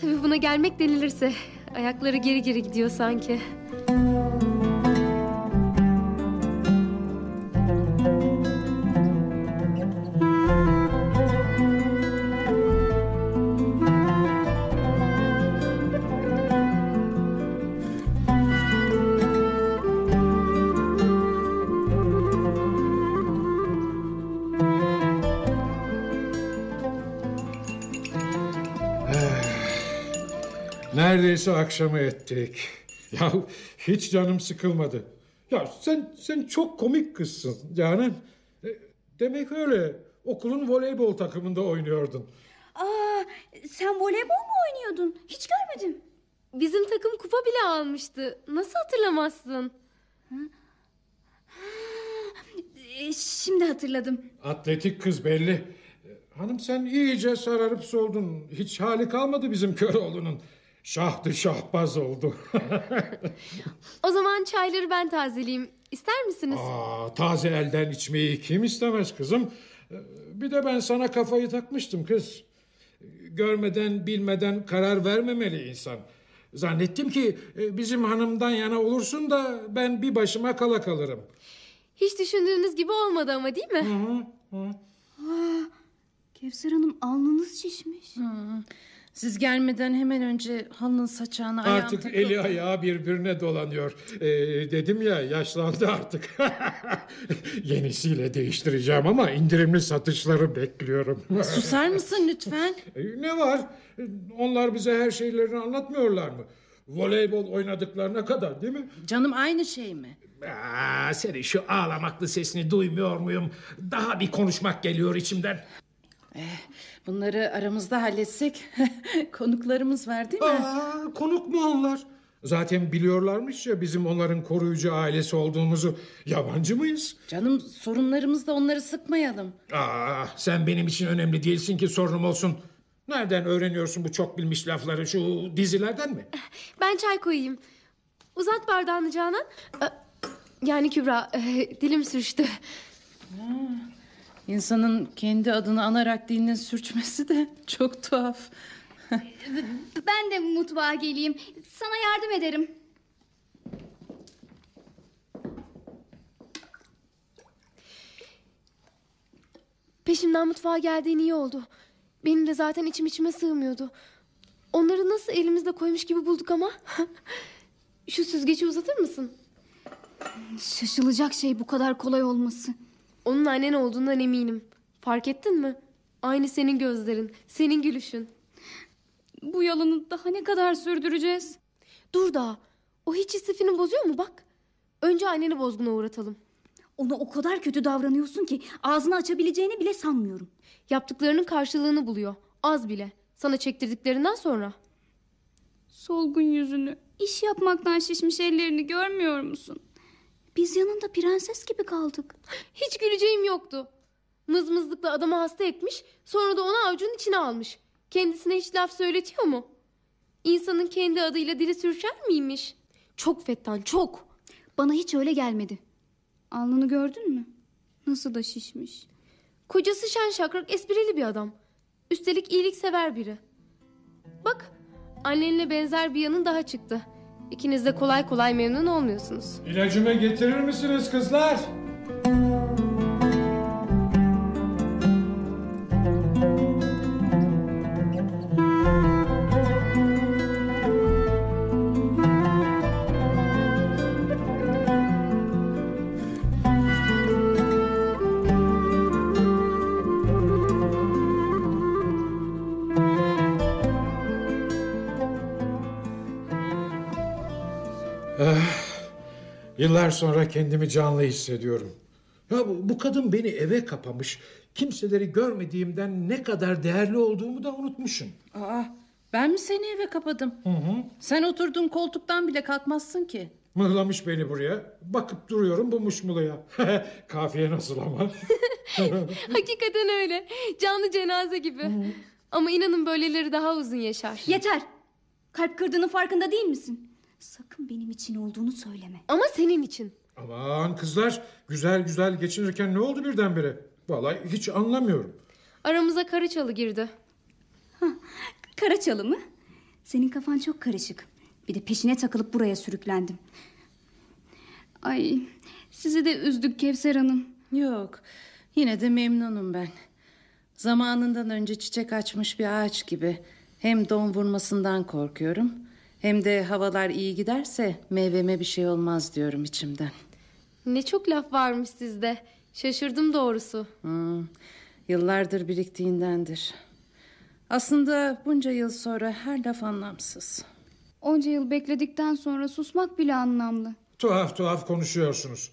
Tabii buna gelmek denilirse. Ayakları geri geri gidiyor sanki. Neredeyse akşamı ettik. [LAUGHS] Ya hiç canım sıkılmadı. Ya sen sen çok komik kızsın Canan. E, Demek öyle. Okulun voleybol takımında oynuyordun. Aa, sen voleybol mu oynuyordun? Hiç görmedim. Bizim takım kupa bile almıştı. Nasıl hatırlamazsın? Ee, şimdi hatırladım. Atletik kız belli. E, Hanım sen iyice sararıp soldun. Hiç hali kalmadı bizim Köroğlu'nun. Şahtı şahbaz oldu. [LAUGHS] O zaman çayları ben tazeleyeyim. İster misiniz? Aa, taze elden içmeyi kim istemez kızım? Ee, Bir de ben sana kafayı takmıştım kız. Görmeden bilmeden karar vermemeli insan. Zannettim ki e, bizim hanımdan yana olursun da ben bir başıma kala kalırım. Hiç düşündüğünüz gibi olmadı ama değil mi? Kevser Hanım alnınız şişmiş. Siz gelmeden hemen önce halının saçağını ayağım Artık takıldı. eli ayağı birbirine dolanıyor. Ee, dedim ya yaşlandı artık. [LAUGHS] Yenisiyle değiştireceğim ama indirimli satışları bekliyorum. [LAUGHS] Susar mısın lütfen? E, ne var? Onlar bize her şeylerini anlatmıyorlar mı? Voleybol oynadıklarına kadar değil mi? Canım aynı şey mi? Aa, senin şu ağlamaklı sesini duymuyor muyum? Daha bir konuşmak geliyor içimden. Bunları aramızda halletsek [LAUGHS] konuklarımız var değil mi? Aa, konuk mu onlar? Zaten biliyorlarmış ya bizim onların koruyucu ailesi olduğumuzu. Yabancı mıyız? Canım sorunlarımızda onları sıkmayalım. Aa, sen benim için önemli değilsin ki sorunum olsun. Nereden öğreniyorsun bu çok bilmiş lafları? Şu dizilerden mi? Ben çay koyayım. Uzat bardağını Canan. Ee, Yani Kübra, e, dilim sürçtü. İnsanın kendi adını anarak dilinin sürçmesi de [LAUGHS] çok tuhaf. [LAUGHS] Ben de mutfağa geleyim. Sana yardım ederim. Peşimden mutfağa geldiğin iyi oldu. Benim de zaten içim içime sığmıyordu. Onları nasıl elimizde koymuş gibi bulduk ama. [LAUGHS] Şu süzgeci uzatır mısın? Şaşılacak şey bu kadar kolay olması. Onun annen olduğundan eminim. Fark ettin mi? Aynı senin gözlerin, senin gülüşün. Bu yalanı daha ne kadar sürdüreceğiz? Dur daha. O hiç istifini bozuyor mu bak? Önce anneni bozguna uğratalım. Ona o kadar kötü davranıyorsun ki ağzını açabileceğini bile sanmıyorum. Yaptıklarının karşılığını buluyor. Az bile. Sana çektirdiklerinden sonra. Solgun yüzünü, iş yapmaktan şişmiş ellerini görmüyor musun? Biz yanında prenses gibi kaldık. Hiç güleceğim yoktu. Mızmızlıkla adamı hasta etmiş, sonra da onu avucunun içine almış. Kendisine hiç laf söyletiyor mu? İnsanın kendi adıyla dili sürçer miymiş? Çok fettan, çok. Bana hiç öyle gelmedi. Alnını gördün mü? Nasıl da şişmiş. Kocası şen şakrak esprili bir adam. Üstelik iyiliksever biri. Bak, annenle benzer bir yanın daha çıktı. İkiniz de kolay kolay memnun olmuyorsunuz. İlacımı getirir misiniz kızlar? Yıllar sonra kendimi canlı hissediyorum. Ya bu, bu kadın beni eve kapamış. Kimseleri görmediğimden ne kadar değerli olduğumu da unutmuşum. Aa, ben mi seni eve kapadım? Sen oturduğun koltuktan bile kalkmazsın ki. Mıhlamış beni buraya. Bakıp duruyorum bu muşmuluya. [LAUGHS] Kafiye nasıl ama? [LAUGHS] Hakikaten öyle. Canlı cenaze gibi. Ama inanın böyleleri daha uzun yaşar. Yeter. Kalp kırdığının farkında değil misin? Sakın benim için olduğunu söyleme. Ama senin için. Aman kızlar güzel güzel geçinirken ne oldu birdenbire? Vallahi hiç anlamıyorum. Aramıza Karaçalı girdi. Karaçalı mı? Senin kafan çok karışık. Bir de peşine takılıp buraya sürüklendim. Ay sizi de üzdük Kevser Hanım. Yok. Yine de memnunum ben. Zamanından önce çiçek açmış bir ağaç gibi. Hem don vurmasından korkuyorum. Hem de havalar iyi giderse meyveme bir şey olmaz diyorum içimden. Ne çok laf varmış sizde. Şaşırdım doğrusu. Hmm, yıllardır biriktiğindendir. Aslında bunca yıl sonra her laf anlamsız. Onca yıl bekledikten sonra susmak bile anlamlı. Tuhaf tuhaf konuşuyorsunuz.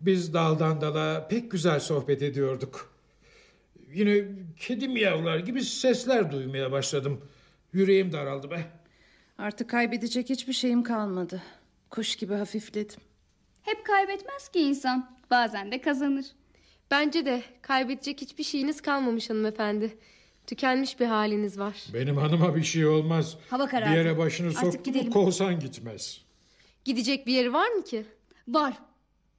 Biz daldan dala pek güzel sohbet ediyorduk. Yine kedi miyavlar gibi sesler duymaya başladım. Yüreğim daraldı be. Artık kaybedecek hiçbir şeyim kalmadı. Kuş gibi hafifledim. Hep kaybetmez ki insan. Bazen de kazanır. Bence de kaybedecek hiçbir şeyiniz kalmamış hanımefendi. Tükenmiş bir haliniz var. Benim hanıma bir şey olmaz. Hava karardı. Bir yere başını soktu mu gidelim. kovsan gitmez. Gidecek bir yeri var mı ki? Var.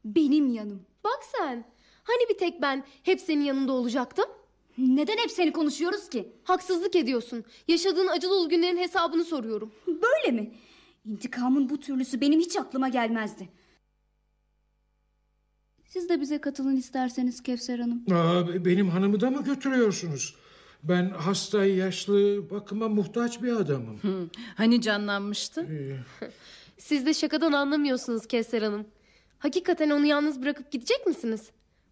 Benim yanım. Bak sen. Hani bir tek ben hep senin yanında olacaktım? Neden hep seni konuşuyoruz ki? Haksızlık ediyorsun. Yaşadığın acı dolu günlerin hesabını soruyorum. Böyle mi? İntikamın bu türlüsü benim hiç aklıma gelmezdi. Siz de bize katılın isterseniz Kevser Hanım. Aa, benim hanımı da mı götürüyorsunuz? Ben hasta, yaşlı, bakıma muhtaç bir adamım. Hı, Hani canlanmıştı? Siz de şakadan anlamıyorsunuz Kevser Hanım. Hakikaten onu yalnız bırakıp gidecek misiniz?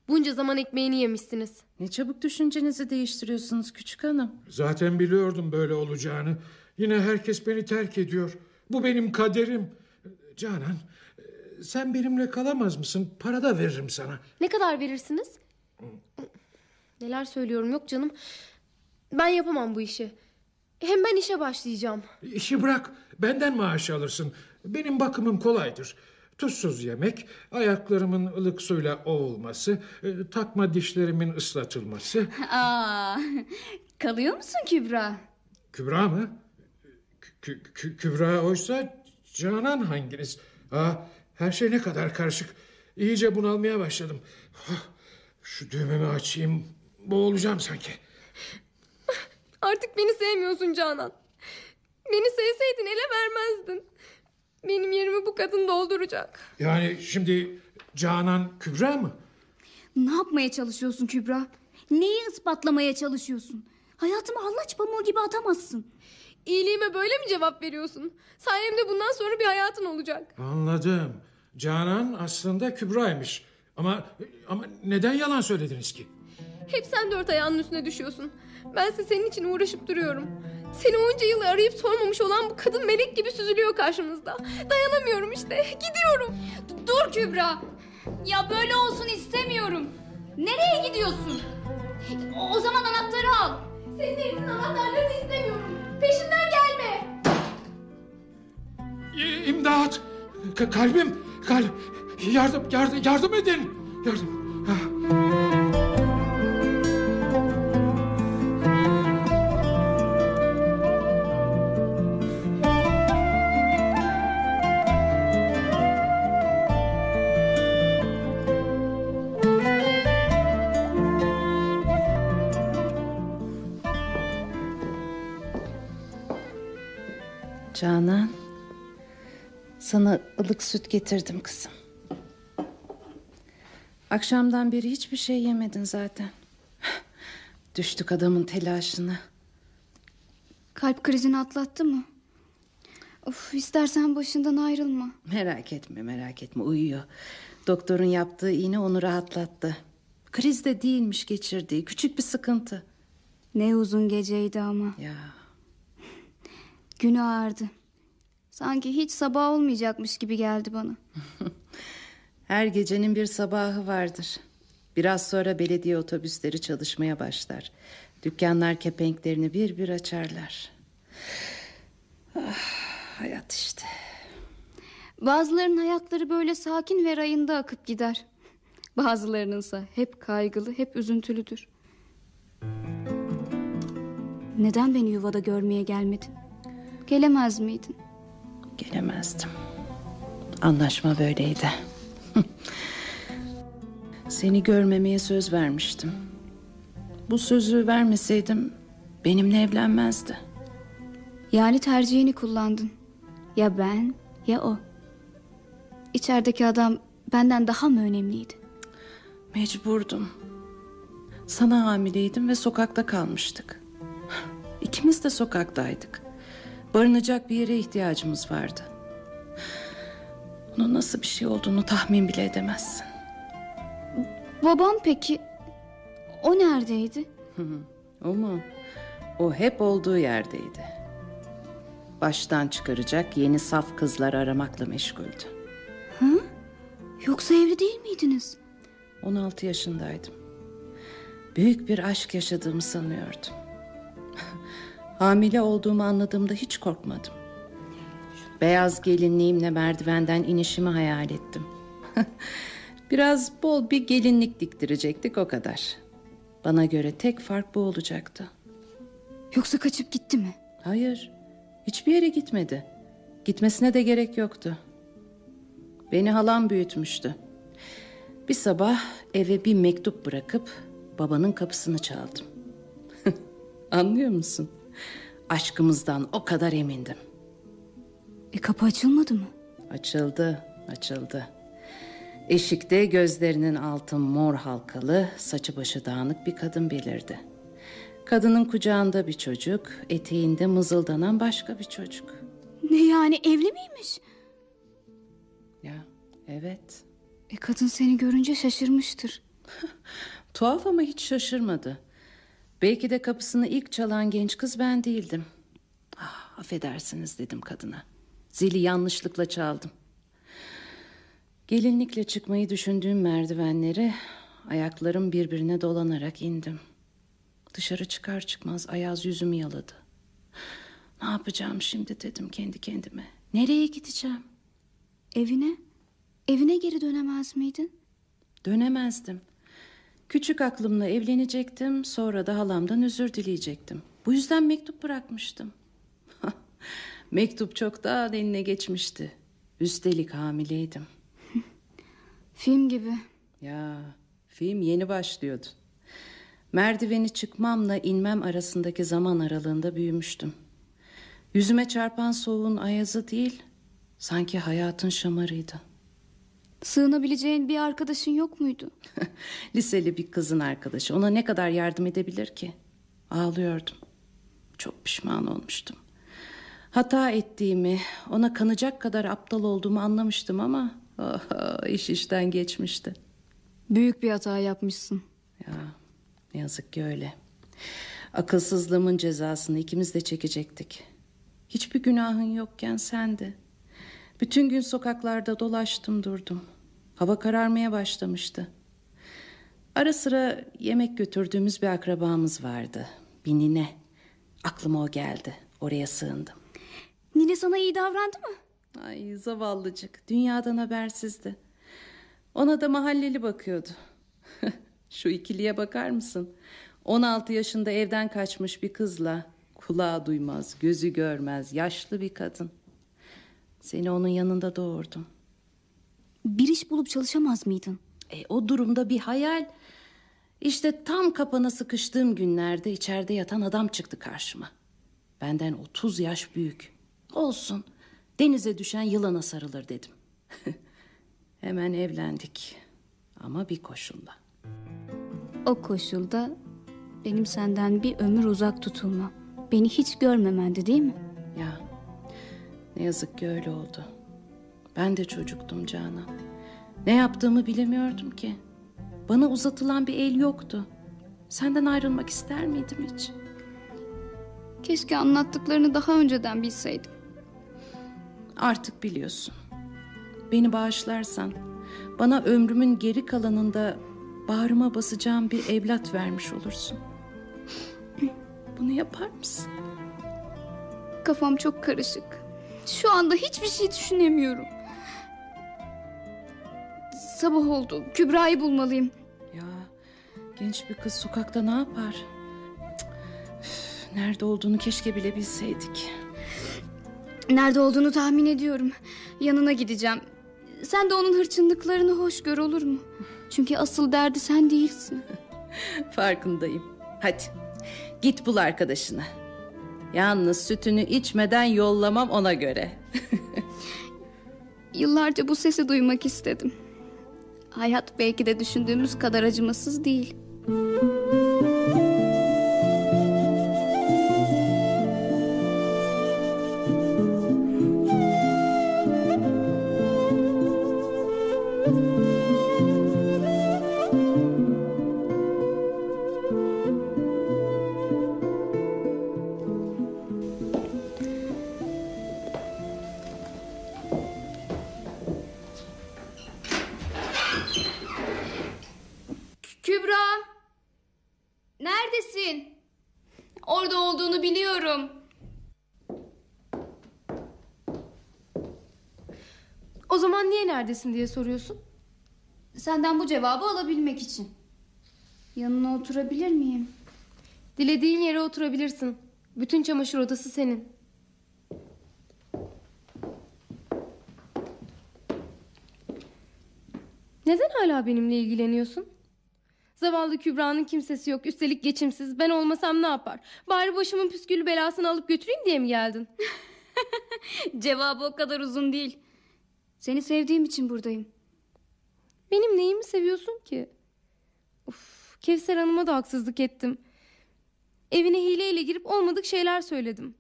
Bunca zaman ekmeğini yemişsiniz. Ne çabuk düşüncenizi değiştiriyorsunuz küçük hanım. Zaten biliyordum böyle olacağını. Yine herkes beni terk ediyor. Bu benim kaderim. Canan, sen benimle kalamaz mısın? Para da veririm sana. Ne kadar verirsiniz? Neler söylüyorum yok canım. Ben yapamam bu işi. Hem ben işe başlayacağım. İşi bırak, benden maaş alırsın. Benim bakımım kolaydır. Tuzsuz yemek, ayaklarımın ılık suyla ovulması, e, takma dişlerimin ıslatılması. [LAUGHS] Aa, kalıyor musun Kübra? Kübra mı? Kü- kü- Kübra oysa Canan hanginiz? Aa, her şey ne kadar karışık. İyice bunalmaya başladım. Ah, Şu düğmemi açayım. Boğulacağım sanki. Artık beni sevmiyorsun Canan. Beni sevseydin ele vermezdin. Benim yerimi bu kadın dolduracak. Yani şimdi Canan Kübra mı? Ne yapmaya çalışıyorsun Kübra? Neyi ispatlamaya çalışıyorsun? Hayatımı hallaç pamuğu gibi atamazsın. İyiliğime böyle mi cevap veriyorsun? Sayemde bundan sonra bir hayatın olacak. Anladım. Canan aslında Kübra'ymış. Ama ama neden yalan söylediniz ki? Hep sen dört ayağının üstüne düşüyorsun. Bense senin için uğraşıp duruyorum. Seni onca yıl arayıp sormamış olan bu kadın melek gibi süzülüyor karşımızda. Dayanamıyorum işte. Gidiyorum. Dur Kübra. Ya böyle olsun istemiyorum. Nereye gidiyorsun? O zaman anahtarı al. Senin elinin anahtarlarını istemiyorum. Peşinden gelme. İ- İmdat! Ka- kalbim, kalp. Yardım, yardım, yardım edin. Yardım. Sana ılık süt getirdim kızım. Akşamdan beri hiçbir şey yemedin zaten. [SIGHS] Düştük adamın telaşına. Kalp krizini atlattı mı? Of istersen başından ayrılma. Merak etme, merak etme uyuyor. Doktorun yaptığı iğne onu rahatlattı. Kriz de değilmiş geçirdiği, küçük bir sıkıntı. Ne uzun geceydi ama. Ya Gün ağardı. Sanki hiç sabah olmayacakmış gibi geldi bana. [LAUGHS] Her gecenin bir sabahı vardır. Biraz sonra belediye otobüsleri çalışmaya başlar. Dükkanlar kepenklerini bir bir açarlar. Ah, hayat işte. Bazılarının hayatları böyle sakin ve rayında akıp gider. Bazılarınınsa hep kaygılı, hep üzüntülüdür. Neden beni yuvada görmeye gelmedin? Gelemez miydin? Gelemezdim. Anlaşma böyleydi. [LAUGHS] Seni görmemeye söz vermiştim. Bu sözü vermeseydim benimle evlenmezdi. Yani tercihini kullandın. Ya ben ya o. İçerideki adam benden daha mı önemliydi? Mecburdum. Sana hamileydim ve sokakta kalmıştık. İkimiz de sokaktaydık. Barınacak bir yere ihtiyacımız vardı. Bunun nasıl bir şey olduğunu tahmin bile edemezsin. Babam peki o neredeydi? O mu? O hep olduğu yerdeydi. Baştan çıkaracak yeni saf kızlar aramakla meşguldü. Yoksa evli değil miydiniz? 16 yaşındaydım. Büyük bir aşk yaşadığımı sanıyordum. Hamile olduğumu anladığımda hiç korkmadım. Beyaz gelinliğimle merdivenden inişimi hayal ettim. [LAUGHS] Biraz bol bir gelinlik diktirecektik o kadar. Bana göre tek fark bu olacaktı. Yoksa kaçıp gitti mi? Hayır, hiçbir yere gitmedi. Gitmesine de gerek yoktu. Beni halam büyütmüştü. Bir sabah eve bir mektup bırakıp babanın kapısını çaldım. [LAUGHS] Anlıyor musun? Aşkımızdan o kadar emindim. E kapı açılmadı mı? Açıldı, açıldı. Eşikte gözlerinin altı mor halkalı, saçı başı dağınık bir kadın belirdi. Kadının kucağında bir çocuk, eteğinde mızıldanan başka bir çocuk. Ne yani evli miymiş? Ya, evet. E kadın seni görünce şaşırmıştır. [LAUGHS] Tuhaf ama hiç şaşırmadı. Belki de kapısını ilk çalan genç kız ben değildim. Ah, affedersiniz dedim kadına. Zili yanlışlıkla çaldım. Gelinlikle çıkmayı düşündüğüm merdivenleri ayaklarım birbirine dolanarak indim. Dışarı çıkar çıkmaz Ayaz yüzümü yaladı. Ne yapacağım şimdi dedim kendi kendime. Nereye gideceğim? Evine? Evine geri dönemez miydin? Dönemezdim. Küçük aklımla evlenecektim, sonra da halamdan özür dileyecektim. Bu yüzden mektup bırakmıştım. [LAUGHS] mektup çoktan eline geçmişti. Üstelik hamileydim. [LAUGHS] Film gibi. Ya, film yeni başlıyordu. Merdiveni çıkmamla inmem arasındaki zaman aralığında büyümüştüm. Yüzüme çarpan soğuğun ayazı değil, sanki hayatın şamarıydı. Sığınabileceğin bir arkadaşın yok muydu? [LAUGHS] Liseli bir kızın arkadaşı. Ona ne kadar yardım edebilir ki? Ağlıyordum. Çok pişman olmuştum. Hata ettiğimi, ona kanacak kadar aptal olduğumu anlamıştım ama oh, iş işten geçmişti. Büyük bir hata yapmışsın. Ya ne yazık ki öyle. Akılsızlığımın cezasını ikimiz de çekecektik. Hiçbir günahın yokken sendi. Bütün gün sokaklarda dolaştım durdum. Hava kararmaya başlamıştı. Ara sıra yemek götürdüğümüz bir akrabamız vardı. Bir nine. Aklıma o geldi. Oraya sığındım. Nine sana iyi davrandı mı? Ay zavallıcık. Dünyadan habersizdi. Ona da mahalleli bakıyordu. [LAUGHS] Şu ikiliye bakar mısın? 16 yaşında evden kaçmış bir kızla kulağı duymaz, gözü görmez, yaşlı bir kadın. Seni onun yanında doğurdum. Bir iş bulup çalışamaz mıydın? E, o durumda bir hayal. İşte tam kapana sıkıştığım günlerde içeride yatan adam çıktı karşıma. Benden 30 yaş büyük. Olsun. Denize düşen yılana sarılır dedim. [LAUGHS] Hemen evlendik. Ama bir koşulla. O koşulda benim senden bir ömür uzak tutulmam. Beni hiç görmemendi değil mi? Ya ne yazık ki öyle oldu. Ben de çocuktum Canan. Ne yaptığımı bilemiyordum ki. Bana uzatılan bir el yoktu. Senden ayrılmak ister miydim hiç? Keşke anlattıklarını daha önceden bilseydim. Artık biliyorsun. Beni bağışlarsan bana ömrümün geri kalanında bağrıma basacağım bir evlat vermiş olursun. Bunu yapar mısın? Kafam çok karışık. Şu anda hiçbir şey düşünemiyorum. Sabah oldu. Kübra'yı bulmalıyım. Ya genç bir kız sokakta ne yapar? Üf, Nerede olduğunu keşke bile bilseydik. Nerede olduğunu tahmin ediyorum. Yanına gideceğim. Sen de onun hırçınlıklarını hoş gör olur mu? Çünkü asıl derdi sen değilsin. [LAUGHS] Farkındayım. Hadi git bul arkadaşını. Yalnız sütünü içmeden yollamam ona göre. [LAUGHS] Yıllarca bu sesi duymak istedim. Hayat belki de düşündüğümüz kadar acımasız değil. Kübra! Neredesin diye soruyorsun? Senden bu cevabı alabilmek için. Yanına oturabilir miyim? Dilediğin yere oturabilirsin. Bütün çamaşır odası senin. Neden hala benimle ilgileniyorsun? Zavallı Kübra'nın kimsesi yok. Üstelik geçimsiz. Ben olmasam ne yapar? Bari başımın püsküllü belasını alıp götüreyim diye mi geldin? [LAUGHS] Cevabı o kadar uzun değil. Seni sevdiğim için buradayım. Benim neyimi seviyorsun ki? Uf, Kevser Hanım'a da haksızlık ettim. Evine hileyle girip olmadık şeyler söyledim.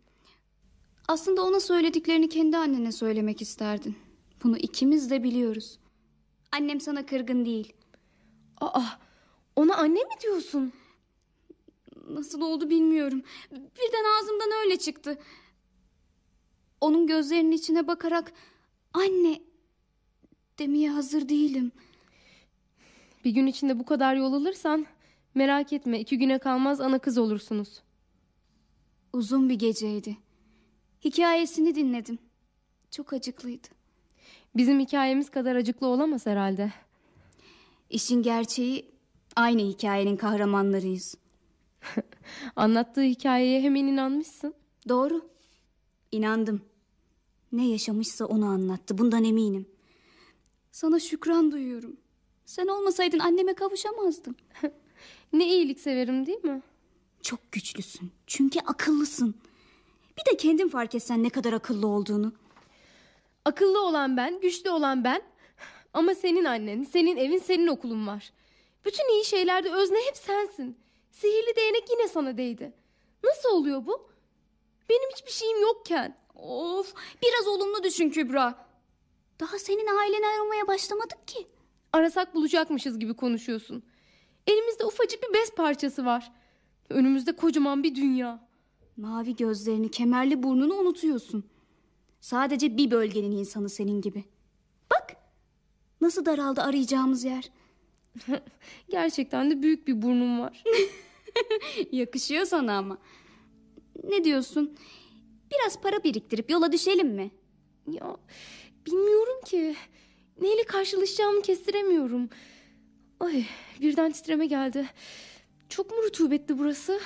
Aslında ona söylediklerini kendi annene söylemek isterdin. Bunu ikimiz de biliyoruz. Annem sana kırgın değil. Aa, ona anne mi diyorsun? Nasıl oldu bilmiyorum. Birden ağzımdan öyle çıktı. Onun gözlerinin içine bakarak anne demeye hazır değilim. Bir gün içinde bu kadar yol alırsan merak etme iki güne kalmaz ana kız olursunuz. Uzun bir geceydi. Hikayesini dinledim. Çok acıklıydı. Bizim hikayemiz kadar acıklı olamaz herhalde. İşin gerçeği aynı hikayenin kahramanlarıyız. [LAUGHS] Anlattığı hikayeye hemen inanmışsın. Doğru. İnandım. Ne yaşamışsa onu anlattı. Bundan eminim. Sana şükran duyuyorum. Sen olmasaydın anneme kavuşamazdım. [LAUGHS] Ne iyilik severim değil mi? Çok güçlüsün. Çünkü akıllısın. Bir de kendin fark etsen ne kadar akıllı olduğunu. Akıllı olan ben, güçlü olan ben. Ama senin annen, senin evin, senin okulun var. Bütün iyi şeylerde özne hep sensin. Sihirli değnek yine sana değdi. Nasıl oluyor bu? Benim hiçbir şeyim yokken. Of, biraz olumlu düşün Kübra. Daha senin aileni aramaya başlamadık ki. Arasak bulacakmışız gibi konuşuyorsun. Elimizde ufacık bir bez parçası var. Önümüzde kocaman bir dünya. Mavi gözlerini, kemerli burnunu unutuyorsun. Sadece bir bölgenin insanı senin gibi. Bak, nasıl daraldı arayacağımız yer. [LAUGHS] Gerçekten de büyük bir burnum var. [LAUGHS] Yakışıyor sana ama. Ne diyorsun? Biraz para biriktirip yola düşelim mi? Ya bilmiyorum ki. Neyle karşılaşacağımı kestiremiyorum. Ay birden titreme geldi. Çok mu rutubetli burası?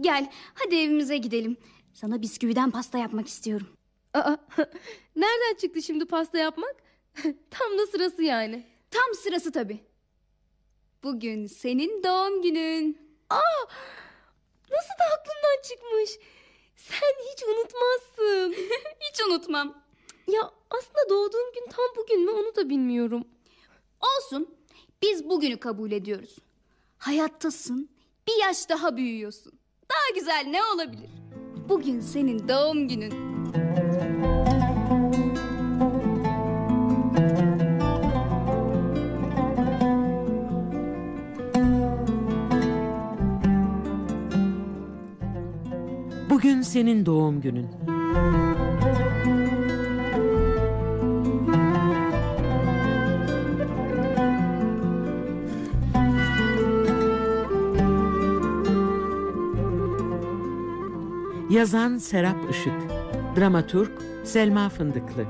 Gel, hadi evimize gidelim. Sana bisküviden pasta yapmak istiyorum. Aa, [LAUGHS] nereden çıktı şimdi pasta yapmak? [LAUGHS] Tam da sırası yani. Tam sırası tabii. Bugün senin doğum günün. Aa, nasıl da aklımdan çıkmış. Sen hiç unutmazsın. [LAUGHS] Hiç unutmam. Ya aslında doğduğum gün tam bugün mü onu da bilmiyorum. Olsun. Biz bugünü kabul ediyoruz. Hayattasın. Bir yaş daha büyüyorsun. Daha güzel ne olabilir? Bugün senin doğum günün. Bugün senin doğum günün. Yazan Serap Işık. Dramaturg Selma Fındıklı.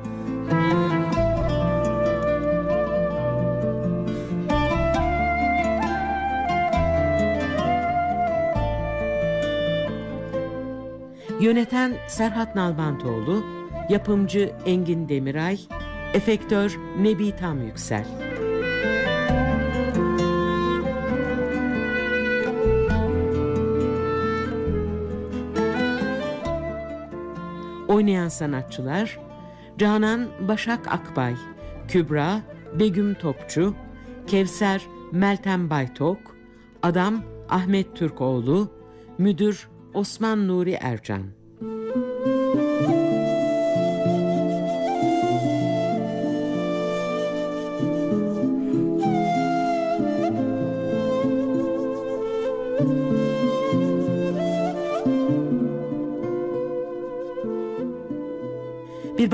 Yöneten Serhat Nalbantoğlu Yapımcı Engin Demiray Efektör Nebi Tam Yüksel. Oynayan sanatçılar Canan Başak Akbay, Kübra Begüm Topçu, Kevser Meltem Baytok, Adam Ahmet Türkoğlu, Müdür Osman Nuri Ercan.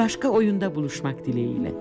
Başka oyunda buluşmak dileğiyle.